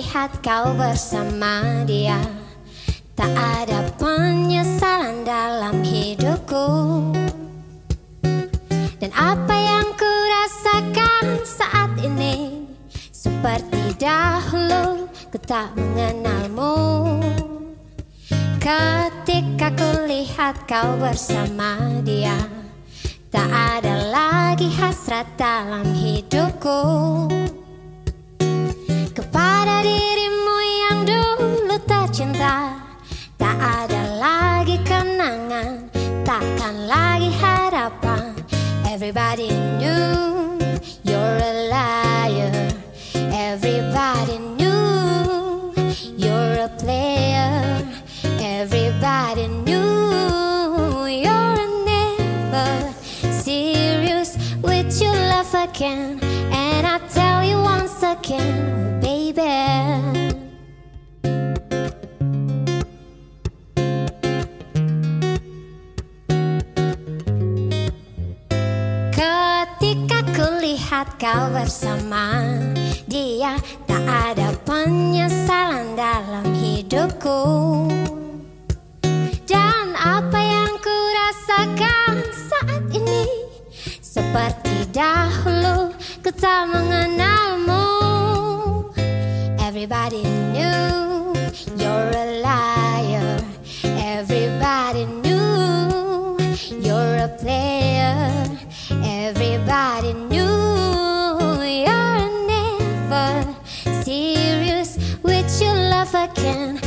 lihat kau bersama dia. Tak ada penyesalan dalam hidupku. Dan apa yang ku rasakan saat ini? Seperti dahulu ku tak mengenalmu. Ketika ku lihat kau bersama dia Tak ada lagi hasrat dalam hidupku tercinta Tak ada lagi kenangan Takkan lagi harapan. Everybody knew you're a liar. Everybody knew you're a player. Everybody knew you're never serious with your love again. And I tell you once again, kulihat kau bersama. Dia Tak ada penyesalan dalam hidupku. Dan apa yang ku rasakan saat ini? Seperti dahulu ku tak mengenalmu. Everybody knew you're a liar. Everybody knew you're a player Everybody knew you're never serious with your love again